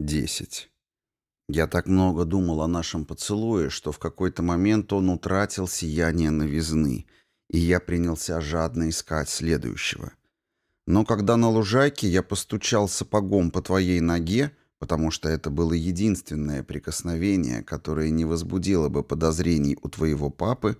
10. Я так много думал о нашем поцелуе, что в какой-то момент он утратил сияние новизны, и я принялся жадно искать следующего. Но когда на лужайке я постучал сапогом по твоей ноге, потому что это было единственное прикосновение, которое не возбудило бы подозрений у твоего папы,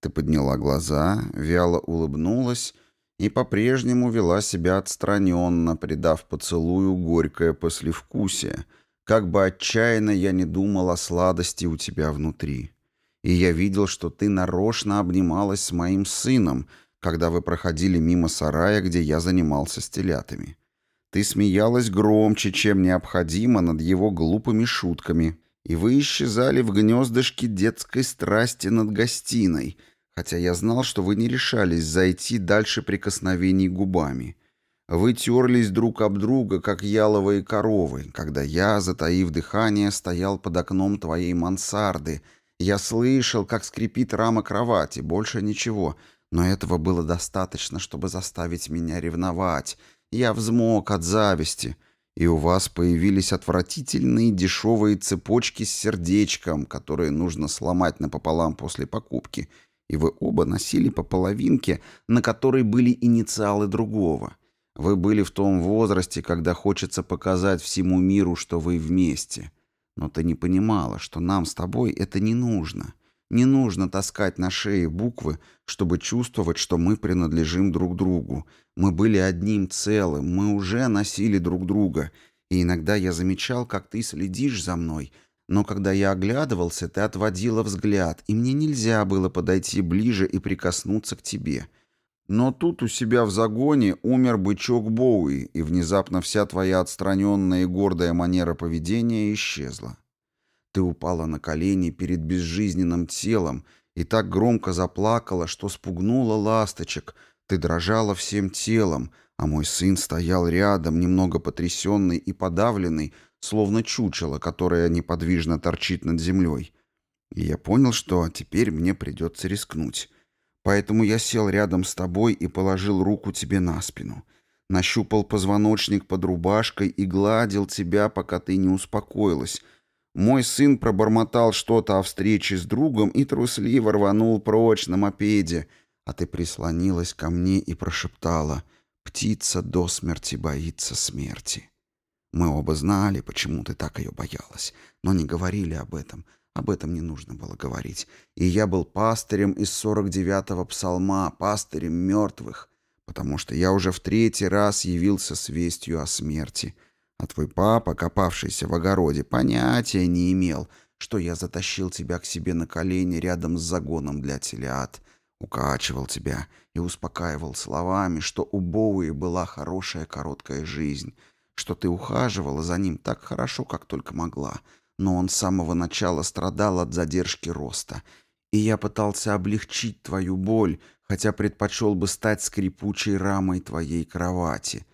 ты подняла глаза, вяло улыбнулась и по-прежнему вела себя отстраненно, придав поцелую горькое послевкусие, как бы отчаянно я не думал о сладости у тебя внутри. И я видел, что ты нарочно обнималась с моим сыном, когда вы проходили мимо сарая, где я занимался с телятами. Ты смеялась громче, чем необходимо, над его глупыми шутками, и вы исчезали в гнездышке детской страсти над гостиной — хотя я знал, что вы не решались зайти дальше прикосновений губами. Вы терлись друг об друга, как яловые коровы, когда я, затаив дыхание, стоял под окном твоей мансарды. Я слышал, как скрипит рама кровати, больше ничего, но этого было достаточно, чтобы заставить меня ревновать. Я взмок от зависти, и у вас появились отвратительные дешевые цепочки с сердечком, которые нужно сломать напополам после покупки — и вы оба носили по половинке, на которой были инициалы другого. Вы были в том возрасте, когда хочется показать всему миру, что вы вместе. Но ты не понимала, что нам с тобой это не нужно. Не нужно таскать на шее буквы, чтобы чувствовать, что мы принадлежим друг другу. Мы были одним целым, мы уже носили друг друга. И иногда я замечал, как ты следишь за мной — но когда я оглядывался, ты отводила взгляд, и мне нельзя было подойти ближе и прикоснуться к тебе. Но тут у себя в загоне умер бычок Боуи, и внезапно вся твоя отстраненная и гордая манера поведения исчезла. Ты упала на колени перед безжизненным телом и так громко заплакала, что спугнула ласточек. Ты дрожала всем телом, а мой сын стоял рядом, немного потрясенный и подавленный, словно чучело, которое неподвижно торчит над землей. И я понял, что теперь мне придется рискнуть. Поэтому я сел рядом с тобой и положил руку тебе на спину. Нащупал позвоночник под рубашкой и гладил тебя, пока ты не успокоилась. Мой сын пробормотал что-то о встрече с другом и трусливо рванул прочь на мопеде, а ты прислонилась ко мне и прошептала «Птица до смерти боится смерти». Мы оба знали, почему ты так ее боялась, но не говорили об этом. Об этом не нужно было говорить. И я был пастырем из 49-го псалма, пастырем мертвых, потому что я уже в третий раз явился с вестью о смерти. А твой папа, копавшийся в огороде, понятия не имел, что я затащил тебя к себе на колени рядом с загоном для телят, укачивал тебя и успокаивал словами, что у Боуи была хорошая короткая жизнь — что ты ухаживала за ним так хорошо, как только могла, но он с самого начала страдал от задержки роста. И я пытался облегчить твою боль, хотя предпочел бы стать скрипучей рамой твоей кровати.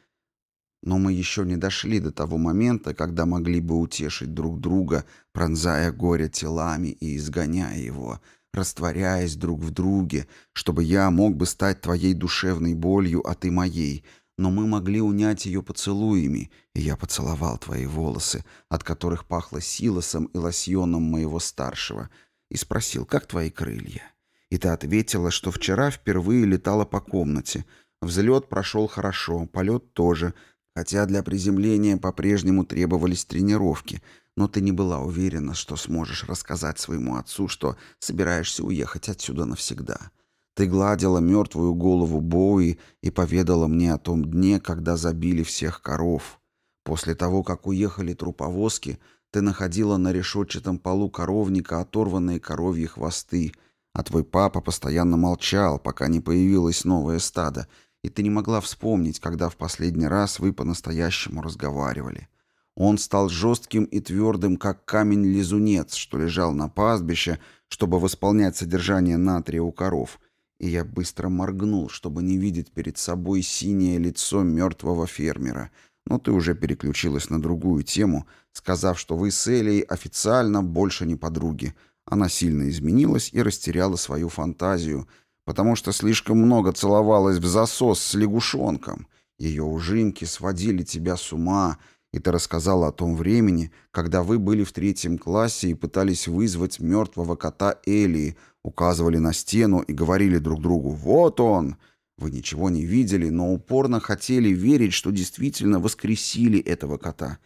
Но мы еще не дошли до того момента, когда могли бы утешить друг друга, пронзая горе телами и изгоняя его, растворяясь друг в друге, чтобы я мог бы стать твоей душевной болью, а ты моей — но мы могли унять ее поцелуями, и я поцеловал твои волосы, от которых пахло силосом и лосьоном моего старшего, и спросил, как твои крылья? И ты ответила, что вчера впервые летала по комнате. Взлет прошел хорошо, полет тоже, хотя для приземления по-прежнему требовались тренировки, но ты не была уверена, что сможешь рассказать своему отцу, что собираешься уехать отсюда навсегда. Ты гладила мертвую голову Боуи и поведала мне о том дне, когда забили всех коров. После того, как уехали труповозки, ты находила на решетчатом полу коровника оторванные коровьи хвосты, а твой папа постоянно молчал, пока не появилось новое стадо, и ты не могла вспомнить, когда в последний раз вы по-настоящему разговаривали. Он стал жестким и твердым, как камень-лизунец, что лежал на пастбище, чтобы восполнять содержание натрия у коров — и я быстро моргнул, чтобы не видеть перед собой синее лицо мертвого фермера. Но ты уже переключилась на другую тему, сказав, что вы с Элей официально больше не подруги. Она сильно изменилась и растеряла свою фантазию, потому что слишком много целовалась в засос с лягушонком. Ее ужимки сводили тебя с ума, И ты рассказала о том времени, когда вы были в третьем классе и пытались вызвать мертвого кота Элии, указывали на стену и говорили друг другу «Вот он!». Вы ничего не видели, но упорно хотели верить, что действительно воскресили этого кота.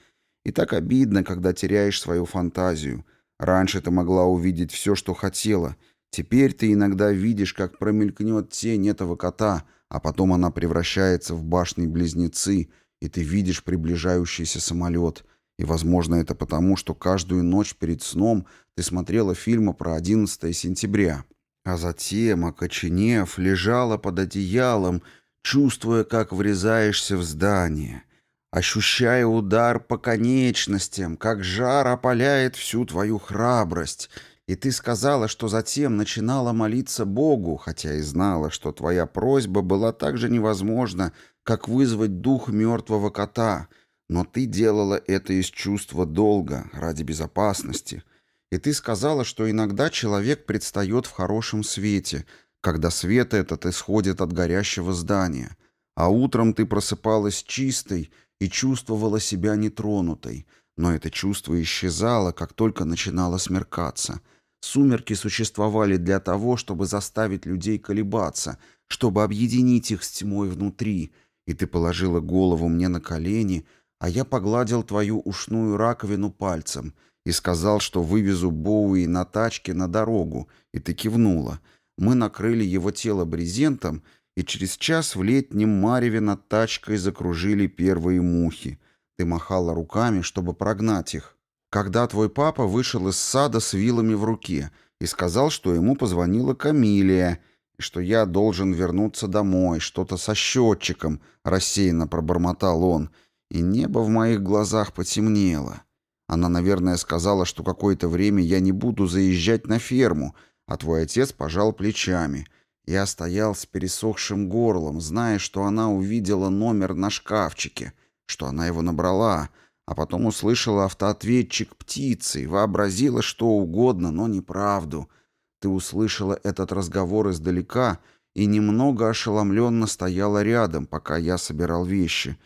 И так обидно, когда теряешь свою фантазию. Раньше ты могла увидеть все, что хотела. Теперь ты иногда видишь, как промелькнет тень этого кота, а потом она превращается в башни-близнецы, и ты видишь приближающийся самолет. И, возможно, это потому, что каждую ночь перед сном ты смотрела фильмы про 11 сентября. А затем, окоченев, лежала под одеялом, чувствуя, как врезаешься в здание, ощущая удар по конечностям, как жар опаляет всю твою храбрость. И ты сказала, что затем начинала молиться Богу, хотя и знала, что твоя просьба была так же невозможна, как вызвать дух мертвого кота, но ты делала это из чувства долга, ради безопасности. И ты сказала, что иногда человек предстает в хорошем свете, когда свет этот исходит от горящего здания, а утром ты просыпалась чистой и чувствовала себя нетронутой, но это чувство исчезало, как только начинало смеркаться. Сумерки существовали для того, чтобы заставить людей колебаться, чтобы объединить их с тьмой внутри — и ты положила голову мне на колени, а я погладил твою ушную раковину пальцем и сказал, что вывезу Боуи на тачке на дорогу, и ты кивнула. Мы накрыли его тело брезентом, и через час в летнем мареве над тачкой закружили первые мухи. Ты махала руками, чтобы прогнать их. Когда твой папа вышел из сада с вилами в руке и сказал, что ему позвонила Камилия, что я должен вернуться домой, что-то со счетчиком, рассеянно пробормотал он, и небо в моих глазах потемнело. Она, наверное, сказала, что какое-то время я не буду заезжать на ферму, а твой отец пожал плечами. Я стоял с пересохшим горлом, зная, что она увидела номер на шкафчике, что она его набрала, а потом услышала автоответчик птицы, вообразила что угодно, но неправду — ты услышала этот разговор издалека и немного ошеломленно стояла рядом, пока я собирал вещи.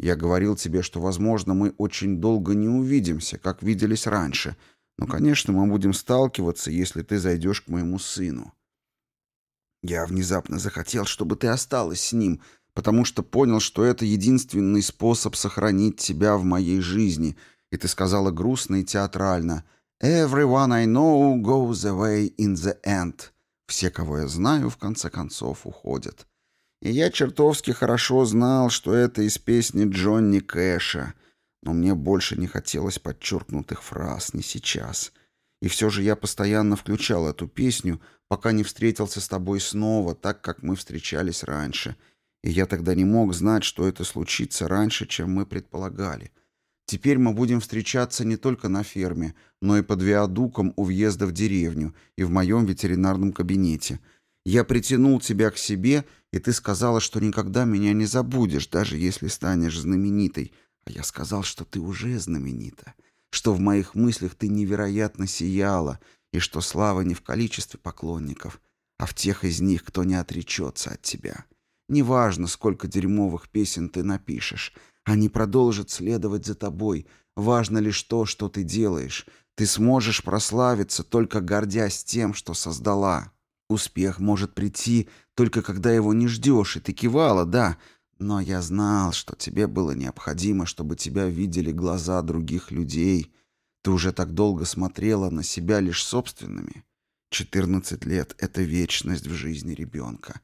Я говорил тебе, что, возможно, мы очень долго не увидимся, как виделись раньше. Но, конечно, мы будем сталкиваться, если ты зайдешь к моему сыну. Я внезапно захотел, чтобы ты осталась с ним, потому что понял, что это единственный способ сохранить тебя в моей жизни. И ты сказала грустно и театрально — Everyone I know goes away in the end. Все, кого я знаю, в конце концов уходят. И я чертовски хорошо знал, что это из песни Джонни Кэша, но мне больше не хотелось подчеркнутых фраз, не сейчас. И все же я постоянно включал эту песню, пока не встретился с тобой снова, так как мы встречались раньше. И я тогда не мог знать, что это случится раньше, чем мы предполагали. Теперь мы будем встречаться не только на ферме, но и под виадуком у въезда в деревню и в моем ветеринарном кабинете. Я притянул тебя к себе, и ты сказала, что никогда меня не забудешь, даже если станешь знаменитой. А я сказал, что ты уже знаменита, что в моих мыслях ты невероятно сияла, и что слава не в количестве поклонников, а в тех из них, кто не отречется от тебя. Неважно, сколько дерьмовых песен ты напишешь, они продолжат следовать за тобой. Важно лишь то, что ты делаешь. Ты сможешь прославиться, только гордясь тем, что создала. Успех может прийти, только когда его не ждешь, и ты кивала, да. Но я знал, что тебе было необходимо, чтобы тебя видели глаза других людей. Ты уже так долго смотрела на себя лишь собственными. Четырнадцать лет — это вечность в жизни ребенка.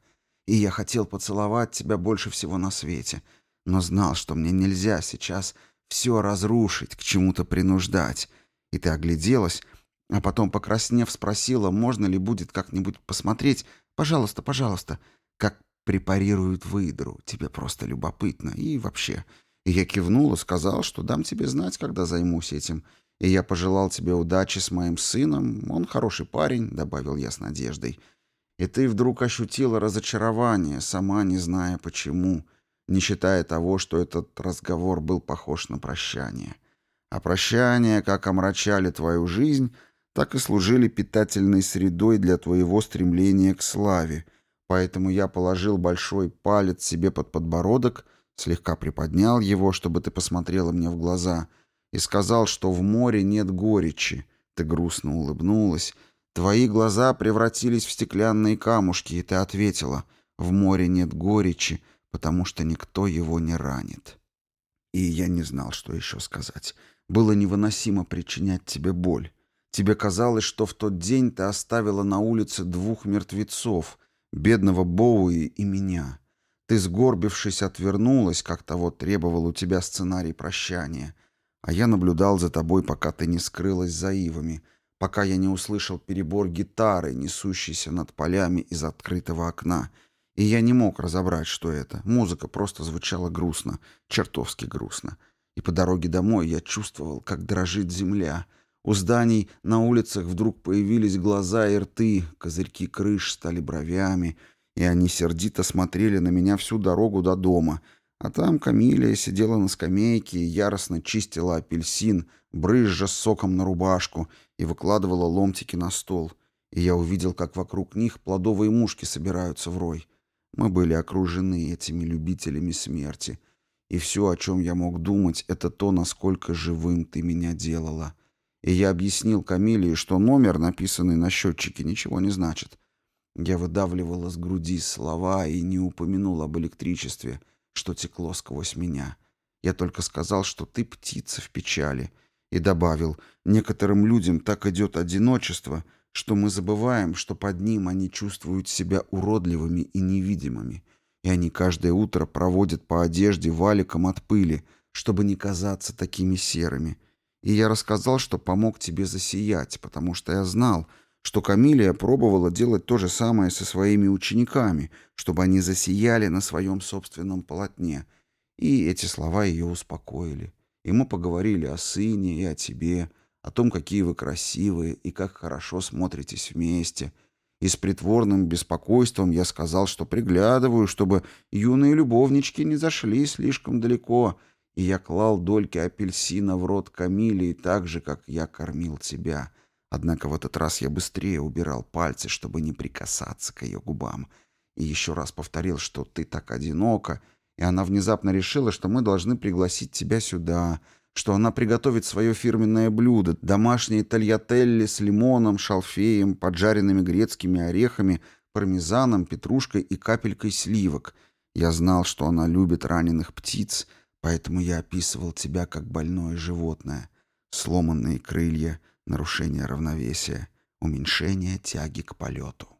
И я хотел поцеловать тебя больше всего на свете — но знал, что мне нельзя сейчас все разрушить, к чему-то принуждать. И ты огляделась, а потом, покраснев, спросила, можно ли будет как-нибудь посмотреть, пожалуйста, пожалуйста, как препарируют выдру. Тебе просто любопытно. И вообще. И я кивнул и сказал, что дам тебе знать, когда займусь этим. И я пожелал тебе удачи с моим сыном. Он хороший парень, добавил я с надеждой. И ты вдруг ощутила разочарование, сама не зная почему не считая того, что этот разговор был похож на прощание. А прощания, как омрачали твою жизнь, так и служили питательной средой для твоего стремления к славе, поэтому я положил большой палец себе под подбородок, Слегка приподнял его, чтобы ты посмотрела мне в глаза, и сказал, что в море нет горечи. Ты грустно улыбнулась. Твои глаза превратились в стеклянные камушки, и ты ответила, в море нет горечи, потому что никто его не ранит. И я не знал, что еще сказать. Было невыносимо причинять тебе боль. Тебе казалось, что в тот день ты оставила на улице двух мертвецов, бедного Боуи и меня. Ты, сгорбившись, отвернулась, как того требовал у тебя сценарий прощания. А я наблюдал за тобой, пока ты не скрылась за ивами, пока я не услышал перебор гитары, несущейся над полями из открытого окна. И я не мог разобрать, что это. Музыка просто звучала грустно, чертовски грустно. И по дороге домой я чувствовал, как дрожит земля — у зданий на улицах вдруг появились глаза и рты, козырьки крыш стали бровями, и они сердито смотрели на меня всю дорогу до дома. А там Камилия сидела на скамейке и яростно чистила апельсин, брызжа соком на рубашку, и выкладывала ломтики на стол. И я увидел, как вокруг них плодовые мушки собираются в рой. Мы были окружены этими любителями смерти. И все, о чем я мог думать, это то, насколько живым ты меня делала. И я объяснил Камилии, что номер, написанный на счетчике, ничего не значит. Я выдавливал из груди слова и не упомянул об электричестве, что текло сквозь меня. Я только сказал, что ты птица в печали, и добавил, некоторым людям так идет одиночество, что мы забываем, что под ним они чувствуют себя уродливыми и невидимыми, и они каждое утро проводят по одежде валиком от пыли, чтобы не казаться такими серыми, и я рассказал, что помог тебе засиять, потому что я знал, что Камилия пробовала делать то же самое со своими учениками, чтобы они засияли на своем собственном полотне. И эти слова ее успокоили. И мы поговорили о сыне и о тебе, о том, какие вы красивые и как хорошо смотритесь вместе. И с притворным беспокойством я сказал, что приглядываю, чтобы юные любовнички не зашли слишком далеко, и я клал дольки апельсина в рот Камилии так же, как я кормил тебя. Однако в этот раз я быстрее убирал пальцы, чтобы не прикасаться к ее губам. И еще раз повторил, что ты так одинока, и она внезапно решила, что мы должны пригласить тебя сюда, что она приготовит свое фирменное блюдо, домашние тольятелли с лимоном, шалфеем, поджаренными грецкими орехами, пармезаном, петрушкой и капелькой сливок. Я знал, что она любит раненых птиц, Поэтому я описывал тебя как больное животное. Сломанные крылья, нарушение равновесия, уменьшение тяги к полету.